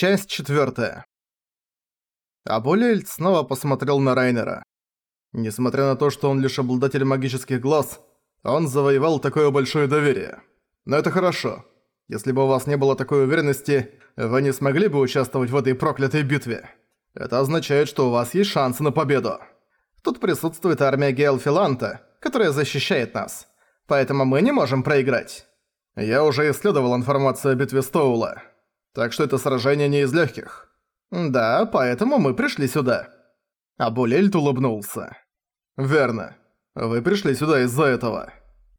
Часть четвертая. Абулельд снова посмотрел на Райнера. Несмотря на то, что он лишь обладатель магических глаз, он завоевал такое большое доверие. Но это хорошо. Если бы у вас не было такой уверенности, вы не смогли бы участвовать в этой проклятой битве. Это означает, что у вас есть шансы на победу. Тут присутствует армия Гейлфиланта, которая защищает нас. Поэтому мы не можем проиграть. Я уже исследовал информацию о битве Стоула. Так что это сражение не из легких. Да, поэтому мы пришли сюда. Абулельт улыбнулся. Верно. Вы пришли сюда из-за этого.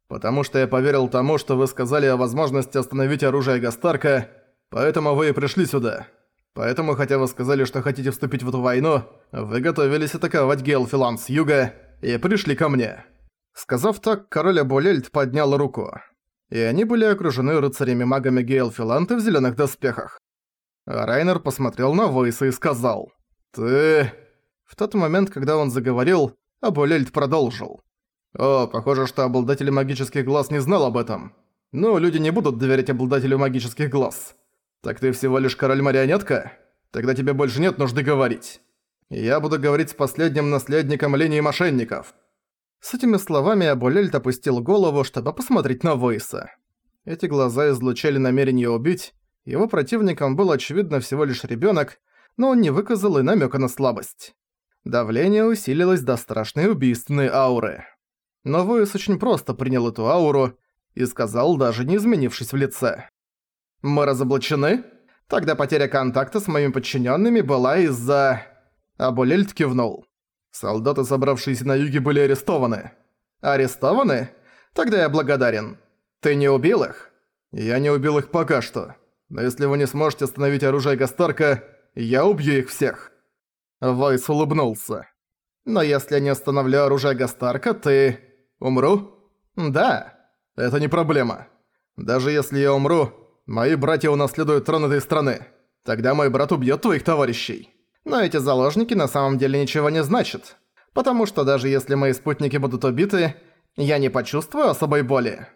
Потому что я поверил тому, что вы сказали о возможности остановить оружие Гастарка, поэтому вы и пришли сюда. Поэтому, хотя вы сказали, что хотите вступить в эту войну, вы готовились атаковать Гейлфилан с юга и пришли ко мне». Сказав так, король Абулельт поднял руку и они были окружены рыцарями-магами Гейлфиланта в зелёных доспехах. Райнер посмотрел на Войса и сказал «Ты...» В тот момент, когда он заговорил, Абулельд продолжил. «О, похоже, что обладатель магических глаз не знал об этом. Ну, люди не будут доверять обладателю магических глаз. Так ты всего лишь король-марионетка? Тогда тебе больше нет нужды говорить. Я буду говорить с последним наследником линии мошенников». С этими словами Абулельт опустил голову, чтобы посмотреть на Войса. Эти глаза излучали намерение убить, его противником был очевидно всего лишь ребёнок, но он не выказал и намёка на слабость. Давление усилилось до страшной убийственной ауры. Но Войс очень просто принял эту ауру и сказал, даже не изменившись в лице. «Мы разоблачены? Тогда потеря контакта с моими подчиненными была из-за...» Абулельт кивнул. Солдаты, собравшиеся на юге, были арестованы. Арестованы? Тогда я благодарен. Ты не убил их? Я не убил их пока что. Но если вы не сможете остановить оружие Гастарка, я убью их всех. Вайс улыбнулся. Но если я не остановлю оружие Гастарка, ты... Умру? Да. Это не проблема. Даже если я умру, мои братья унаследуют трон этой страны. Тогда мой брат убьет твоих товарищей. Но эти заложники на самом деле ничего не значат. Потому что даже если мои спутники будут убиты, я не почувствую особой боли.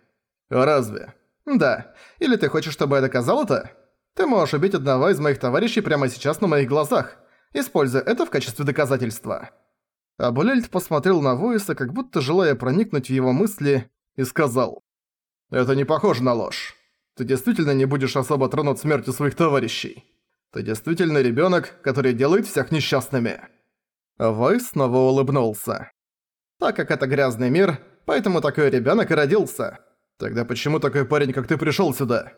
Разве? Да. Или ты хочешь, чтобы я доказал это? Ты можешь убить одного из моих товарищей прямо сейчас на моих глазах, используя это в качестве доказательства. Абулельд посмотрел на Войса, как будто желая проникнуть в его мысли, и сказал. «Это не похоже на ложь. Ты действительно не будешь особо тронут смертью своих товарищей. Ты действительно ребёнок, который делает всех несчастными». Войс снова улыбнулся. «Так как это грязный мир, поэтому такой ребёнок и родился. Тогда почему такой парень, как ты, пришёл сюда?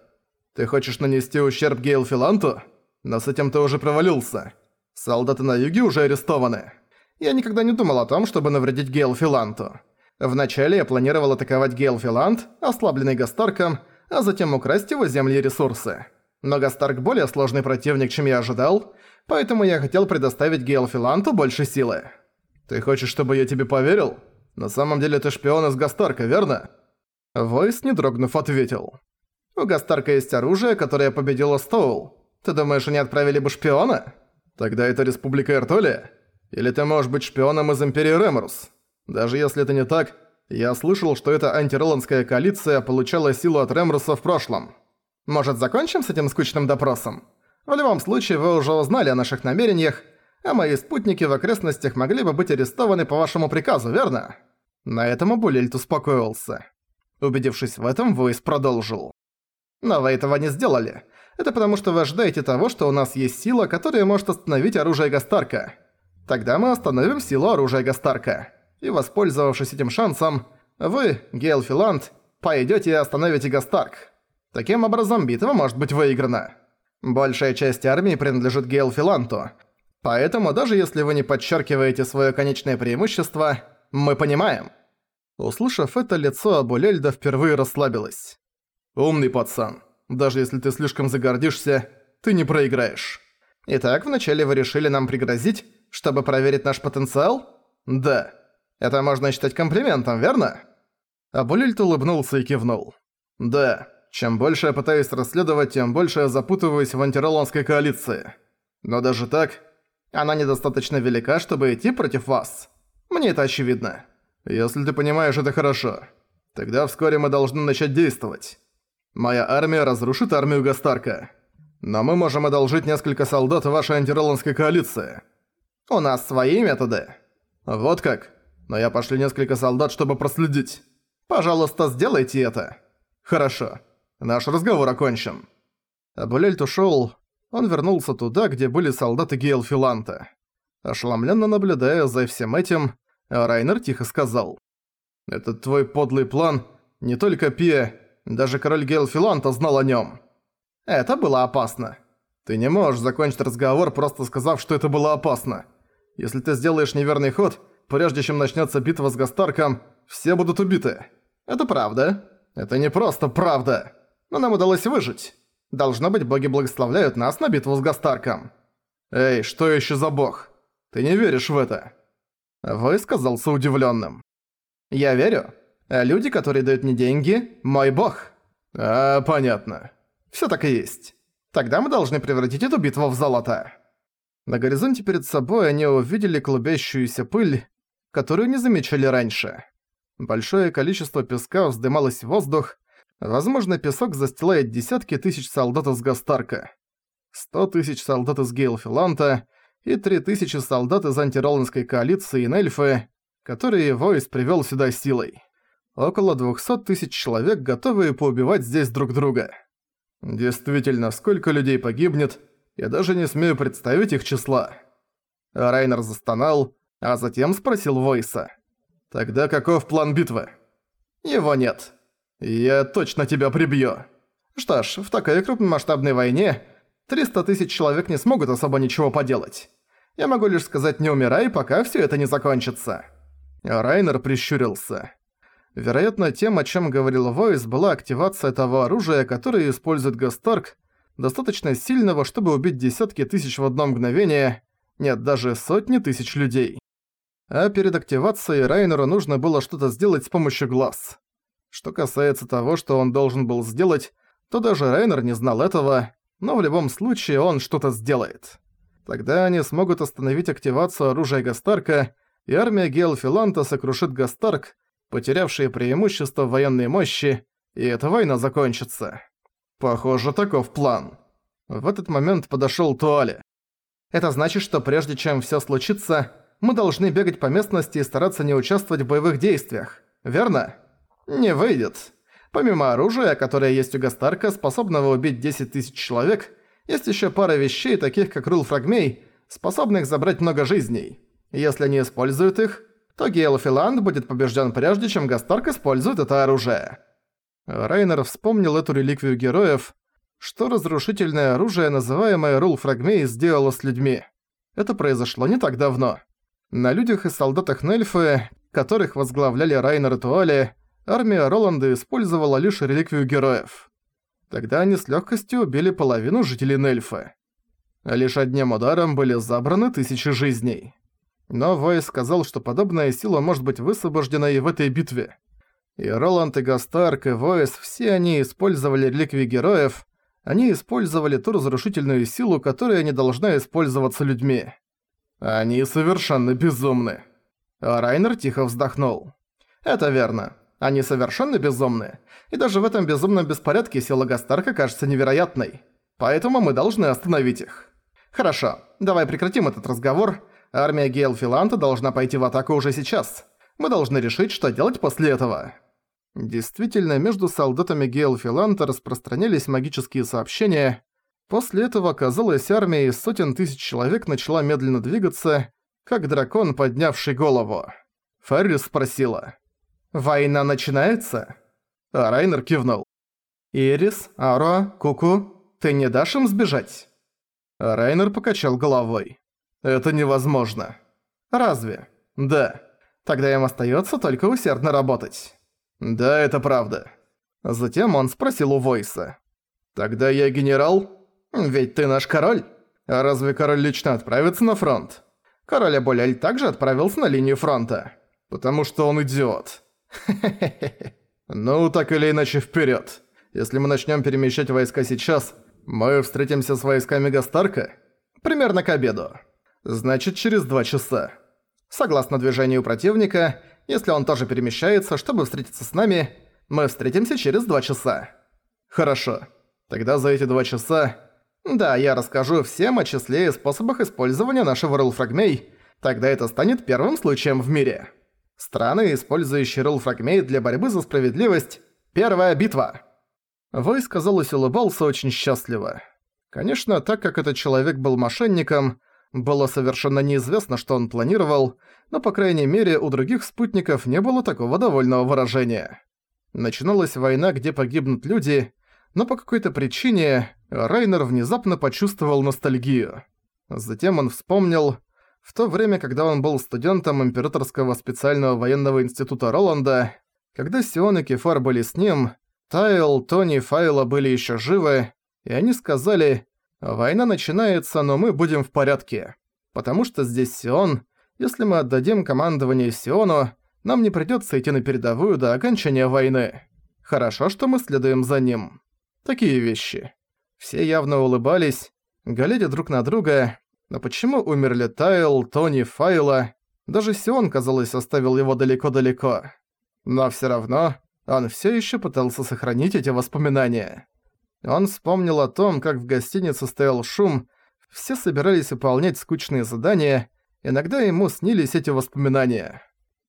Ты хочешь нанести ущерб Гейлфиланту? Но с этим ты уже провалился. Солдаты на юге уже арестованы. Я никогда не думал о том, чтобы навредить Гейлфиланту. Вначале я планировал атаковать Гейлфилант, ослабленный Гастарком, а затем украсть его земли и ресурсы. Но Гастарк более сложный противник, чем я ожидал, поэтому я хотел предоставить Гейлфиланту больше силы. Ты хочешь, чтобы я тебе поверил? На самом деле ты шпион из Гастарка, верно? Войс, не дрогнув, ответил. У Гастарка есть оружие, которое победило Стоул. Ты думаешь, они отправили бы шпиона? Тогда это Республика Эртолия? Или ты можешь быть шпионом из Империи Реморус? Даже если это не так, я слышал, что эта антироландская коалиция получала силу от Ремруса в прошлом. Может, закончим с этим скучным допросом? В любом случае, вы уже узнали о наших намерениях, а мои спутники в окрестностях могли бы быть арестованы по вашему приказу, верно?» На этом Абулельт успокоился. Убедившись в этом, Войс продолжил. «Но вы этого не сделали. Это потому, что вы ожидаете того, что у нас есть сила, которая может остановить оружие Гастарка. Тогда мы остановим силу оружия Гастарка. И воспользовавшись этим шансом, вы, Гейл Филанд, пойдёте и остановите Гастарк. Таким образом, битва может быть выиграна. Большая часть армии принадлежит Гейлфиланту. Поэтому даже если вы не подчеркиваете свое конечное преимущество, мы понимаем». Услышав это, лицо Абулельда впервые расслабилось. «Умный пацан. Даже если ты слишком загордишься, ты не проиграешь. Итак, вначале вы решили нам пригрозить, чтобы проверить наш потенциал? Да. Это можно считать комплиментом, верно?» Абулельд улыбнулся и кивнул. «Да. Чем больше я пытаюсь расследовать, тем больше я запутываюсь в антироландской коалиции. Но даже так, она недостаточно велика, чтобы идти против вас. Мне это очевидно. Если ты понимаешь это хорошо, тогда вскоре мы должны начать действовать. Моя армия разрушит армию Гастарка. Но мы можем одолжить несколько солдат вашей антироландской коалиции. У нас свои методы. Вот как. Но я пошлю несколько солдат, чтобы проследить. Пожалуйста, сделайте это. Хорошо. Наш разговор окончен. Абулельт ушёл. Он вернулся туда, где были солдаты Гейлфиланта. Ошеломленно наблюдая за всем этим, Райнер тихо сказал. «Этот твой подлый план, не только Пия, даже король Гейлфиланта знал о нём. Это было опасно. Ты не можешь закончить разговор, просто сказав, что это было опасно. Если ты сделаешь неверный ход, прежде чем начнется битва с Гастарком, все будут убиты. Это правда. Это не просто правда. Но нам удалось выжить. Должно быть, боги благословляют нас на битву с Гастарком. Эй, что еще за бог? Ты не веришь в это? Вы сказался удивленным. Я верю. А люди, которые дают мне деньги, мой бог. А, понятно. Все так и есть. Тогда мы должны превратить эту битву в золото. На горизонте перед собой они увидели клубящуюся пыль, которую не замечали раньше. Большое количество песка вздымалось в воздух, возможно, песок застилает десятки тысяч солдат из Гастарка, сто тысяч солдат из Гейлфиланта и три тысячи солдат из антироландской коалиции и Нельфы, которые Войс привёл сюда силой. Около двухсот тысяч человек, готовые поубивать здесь друг друга. Действительно, сколько людей погибнет, я даже не смею представить их числа. Райнер застонал, а затем спросил Войса. «Тогда каков план битвы?» «Его нет. Я точно тебя прибью». Что ж, в такой крупномасштабной войне 300 тысяч человек не смогут особо ничего поделать. Я могу лишь сказать «не умирай, пока все это не закончится». Райнер прищурился. Вероятно, тем, о чем говорил Войс, была активация того оружия, которое использует Гастарк, достаточно сильного, чтобы убить десятки тысяч в одно мгновение, нет, даже сотни тысяч людей. А перед активацией Райнеру нужно было что-то сделать с помощью глаз. Что касается того, что он должен был сделать, то даже Райнер не знал этого, но в любом случае он что-то сделает. Тогда они смогут остановить активацию оружия Гастарка, и армия Гейлфиланта сокрушит Гастарк, потерявшие преимущество в военной мощи, и эта война закончится. Похоже, таков план. В этот момент подошёл Туале. Это значит, что прежде чем всё случится, мы должны бегать по местности и стараться не участвовать в боевых действиях. Верно? Не выйдет. Помимо оружия, которое есть у Гастарка, способного убить 10 тысяч человек, есть ещё пара вещей, таких как рул фрагмей, способных забрать много жизней. Если они используют их, то Гейлфиланд будет побежден прежде, чем Гастарк использует это оружие. Райнер вспомнил эту реликвию героев, что разрушительное оружие, называемое Рул Фрагмей, сделало с людьми. Это произошло не так давно. На людях и солдатах Нельфы, которых возглавляли Райнер и Туале, армия Роланда использовала лишь реликвию героев. Тогда они с легкостью убили половину жителей Нельфы. Лишь одним ударом были забраны тысячи жизней. Но Вой сказал, что подобная сила может быть высвобождена и в этой битве. И Роланд, и Гастарк, и Войс, все они использовали реликвии героев, они использовали ту разрушительную силу, которая не должна использоваться людьми. Они совершенно безумны. А Райнер тихо вздохнул. Это верно. Они совершенно безумны. И даже в этом безумном беспорядке сила Гастарка кажется невероятной. Поэтому мы должны остановить их. Хорошо, давай прекратим этот разговор. Армия Гейлфиланта должна пойти в атаку уже сейчас. Мы должны решить, что делать после этого. Действительно, между солдатами Гейлфиланта распространялись магические сообщения. После этого, казалось, армия из сотен тысяч человек начала медленно двигаться, как дракон, поднявший голову. Феррис спросила. «Война начинается?» А Райнер кивнул. «Ирис, Аро, Куку, ты не дашь им сбежать?» а Райнер покачал головой. «Это невозможно». «Разве?» «Да. Тогда им остаётся только усердно работать». «Да, это правда». Затем он спросил у Войса. «Тогда я генерал? Ведь ты наш король. А разве король лично отправится на фронт?» Король Абуляль также отправился на линию фронта. Потому что он идиот. Ну, так или иначе, вперед. Если мы начнем перемещать войска сейчас, мы встретимся с войсками Гастарка? Примерно к обеду. Значит, через два часа. Согласно движению противника, если он тоже перемещается, чтобы встретиться с нами, мы встретимся через два часа. Хорошо. Тогда за эти два часа Да, я расскажу всем о числе и способах использования нашего рулфрагмей. Тогда это станет первым случаем в мире. Страны, использующие рулфрагмей для борьбы за справедливость. Первая битва. Войс, казалось, улыбался очень счастливо. Конечно, так как этот человек был мошенником, было совершенно неизвестно, что он планировал, но, по крайней мере, у других спутников не было такого довольного выражения. Начиналась война, где погибнут люди, но по какой-то причине Райнер внезапно почувствовал ностальгию. Затем он вспомнил, в то время, когда он был студентом Императорского специального военного института Роланда, когда Сион и Кефар были с ним, Тайл, Тони, Файла были еще живы, и они сказали «Война начинается, но мы будем в порядке, потому что здесь Сион, если мы отдадим командование Сиону, нам не придётся идти на передовую до окончания войны. Хорошо, что мы следуем за ним. Такие вещи». Все явно улыбались, глядя друг на друга, но почему умерли Тайл, Тони, Файла? Даже Сион, казалось, оставил его далеко-далеко. Но всё равно он всё ещё пытался сохранить эти воспоминания. Он вспомнил о том, как в гостинице стоял шум, все собирались выполнять скучные задания, иногда ему снились эти воспоминания.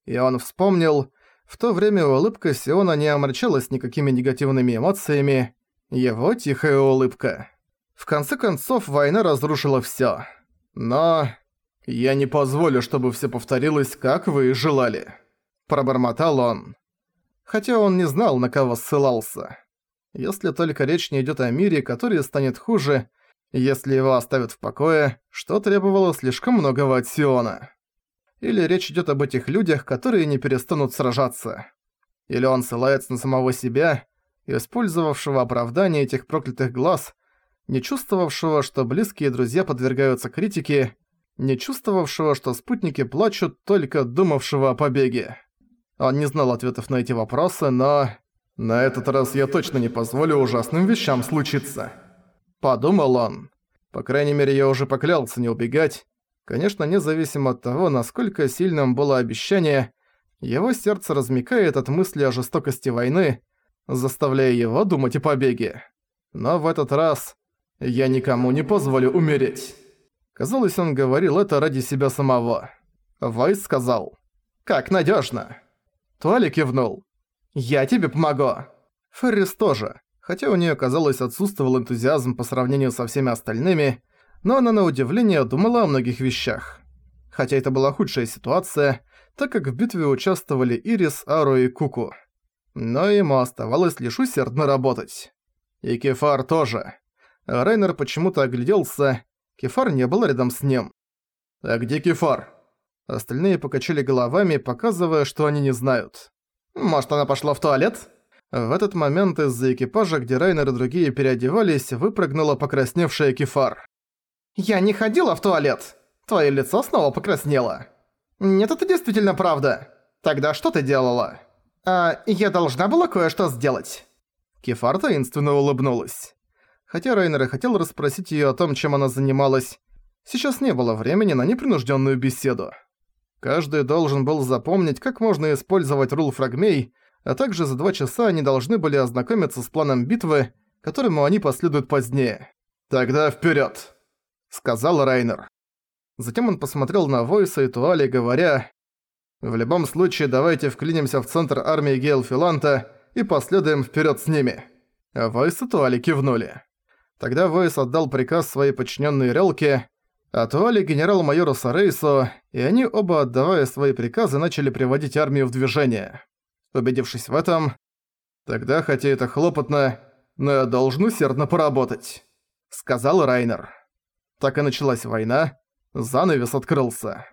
И он вспомнил, в то время улыбка Сиона не омрачалась никакими негативными эмоциями, его тихая улыбка. В конце концов, война разрушила всё. Но... «Я не позволю, чтобы все повторилось, как вы и желали», – пробормотал он. Хотя он не знал, на кого ссылался. Если только речь не идёт о мире, который станет хуже, если его оставят в покое, что требовало слишком многого от Сиона. Или речь идёт об этих людях, которые не перестанут сражаться. Или он ссылается на самого себя, использовавшего оправдание этих проклятых глаз, не чувствовавшего, что близкие друзья подвергаются критике, не чувствовавшего, что спутники плачут, только думавшего о побеге. Он не знал ответов на эти вопросы, но... «На этот раз я точно не позволю ужасным вещам случиться», — подумал он. По крайней мере, я уже поклялся не убегать. Конечно, независимо от того, насколько сильным было обещание, его сердце размекает от мысли о жестокости войны, заставляя его думать о побеге. Но в этот раз я никому не позволю умереть. Казалось, он говорил это ради себя самого. Вайс сказал «Как надежно. Туали кивнул «Я тебе помогу!» Феррис тоже, хотя у нее казалось, отсутствовал энтузиазм по сравнению со всеми остальными, но она на удивление думала о многих вещах. Хотя это была худшая ситуация, так как в битве участвовали Ирис, Ару и Куку. Но ему оставалось лишь усердно работать. И Кефар тоже. Райнер почему-то огляделся, Кефар не был рядом с ним. «А где Кефар?» Остальные покачали головами, показывая, что они не знают. Может, она пошла в туалет? В этот момент из-за экипажа, где Райнер и другие переодевались, выпрыгнула покрасневшая Кефар. «Я не ходила в туалет! Твое лицо снова покраснело!» «Нет, это действительно правда! Тогда что ты делала?» «А, я должна была кое-что сделать!» Кефар таинственно улыбнулась. Хотя Райнер и хотел расспросить её о том, чем она занималась, сейчас не было времени на непринужденную беседу. Каждый должен был запомнить, как можно использовать рул фрагмей, а также за два часа они должны были ознакомиться с планом битвы, которому они последуют позднее. «Тогда вперед, сказал Райнер. Затем он посмотрел на Войса и Туали, говоря, «В любом случае, давайте вклинимся в центр армии Гейлфиланта и последуем вперед с ними». А Войс и Туали кивнули. Тогда Войс отдал приказ своей подчиненной Релке, Отвали генерал-майору Сарейсу, и они оба, отдавая свои приказы, начали приводить армию в движение. Убедившись в этом, «Тогда, хотя это хлопотно, но я должен усердно поработать», — сказал Райнер. Так и началась война, занавес открылся.